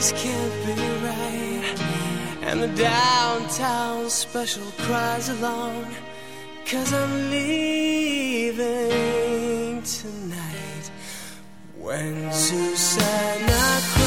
This can't be right. And the downtown special cries along. Cause I'm leaving tonight. When Susanna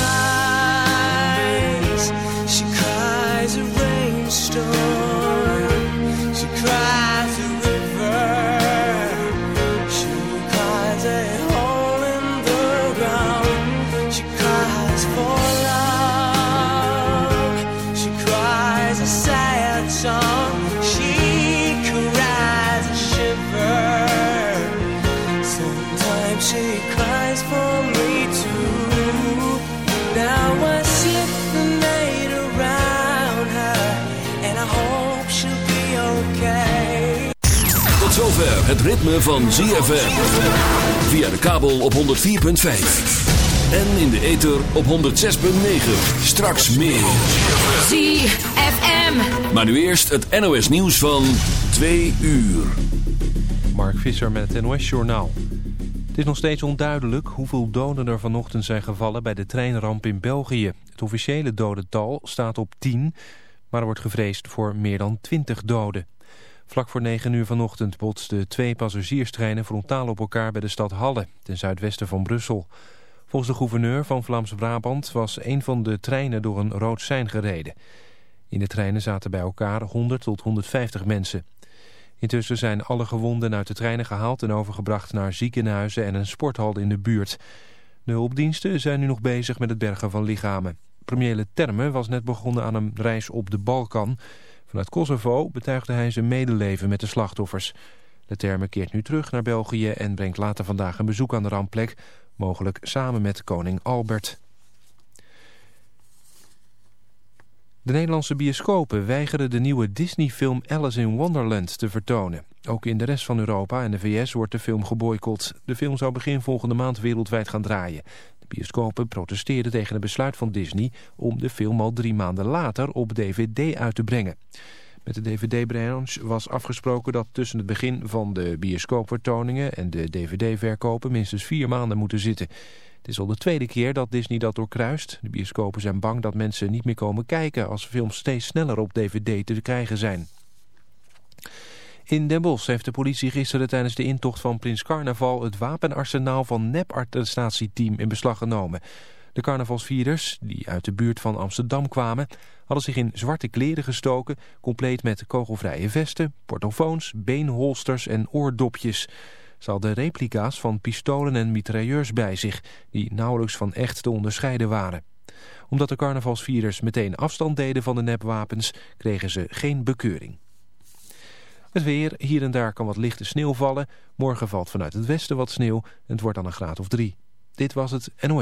het ritme van ZFM. Via de kabel op 104.5. En in de ether op 106.9. Straks meer. ZFM. Maar nu eerst het NOS nieuws van 2 uur. Mark Visser met het NOS-journaal. Het is nog steeds onduidelijk hoeveel doden er vanochtend zijn gevallen bij de treinramp in België. Het officiële dodental staat op 10, maar er wordt gevreesd voor meer dan 20 doden. Vlak voor 9 uur vanochtend botsten twee passagierstreinen frontaal op elkaar bij de stad Halle, ten zuidwesten van Brussel. Volgens de gouverneur van Vlaams-Brabant was een van de treinen door een rood sein gereden. In de treinen zaten bij elkaar 100 tot 150 mensen. Intussen zijn alle gewonden uit de treinen gehaald en overgebracht naar ziekenhuizen en een sporthal in de buurt. De hulpdiensten zijn nu nog bezig met het bergen van lichamen. Premier Leterme was net begonnen aan een reis op de Balkan. Vanuit Kosovo betuigde hij zijn medeleven met de slachtoffers. Leterme keert nu terug naar België en brengt later vandaag een bezoek aan de rampplek, mogelijk samen met koning Albert. De Nederlandse bioscopen weigeren de nieuwe Disney-film Alice in Wonderland te vertonen. Ook in de rest van Europa en de VS wordt de film geboycott. De film zou begin volgende maand wereldwijd gaan draaien. Bioscopen protesteerden tegen het besluit van Disney om de film al drie maanden later op DVD uit te brengen. Met de DVD-branche was afgesproken dat tussen het begin van de bioscoopvertoningen en de DVD-verkopen minstens vier maanden moeten zitten. Het is al de tweede keer dat Disney dat doorkruist. De bioscopen zijn bang dat mensen niet meer komen kijken als films steeds sneller op DVD te krijgen zijn. In Den Bosch heeft de politie gisteren tijdens de intocht van Prins Carnaval het wapenarsenaal van nep-arrestatieteam in beslag genomen. De carnavalsvierders, die uit de buurt van Amsterdam kwamen, hadden zich in zwarte kleren gestoken, compleet met kogelvrije vesten, portofoons, beenholsters en oordopjes. Ze hadden replica's van pistolen en mitrailleurs bij zich, die nauwelijks van echt te onderscheiden waren. Omdat de carnavalsvierders meteen afstand deden van de nepwapens, kregen ze geen bekeuring. Het weer, hier en daar kan wat lichte sneeuw vallen. Morgen valt vanuit het westen wat sneeuw en het wordt dan een graad of drie. Dit was het NOS.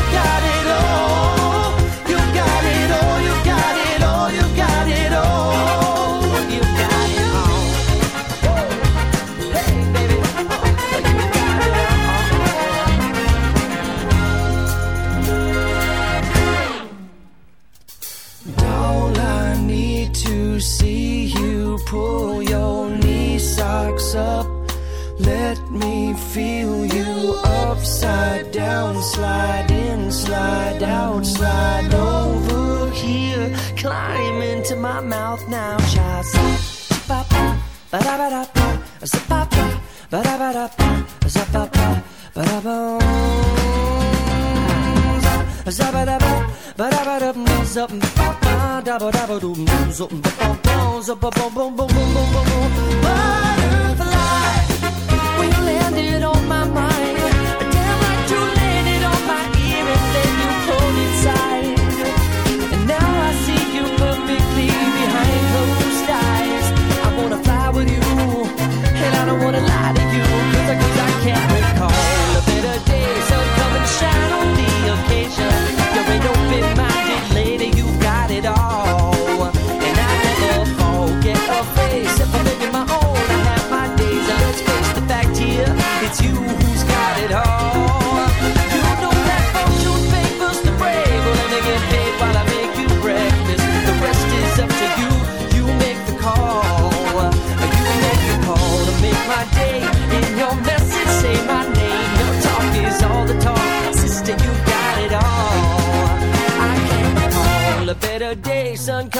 Butterfly, you landed on my mind, don't wanna lie to you, cause I, cause I can't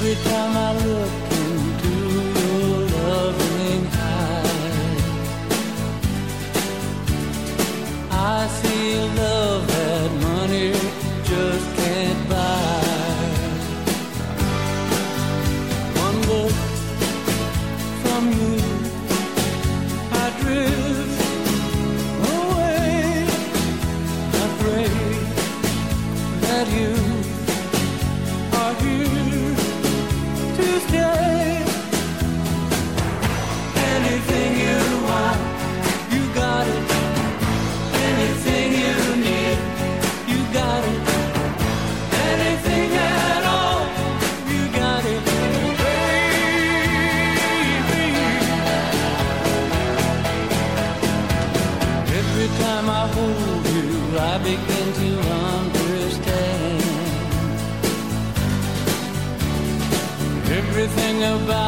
Every time I look into your loving eyes, I feel love about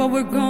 What we're gonna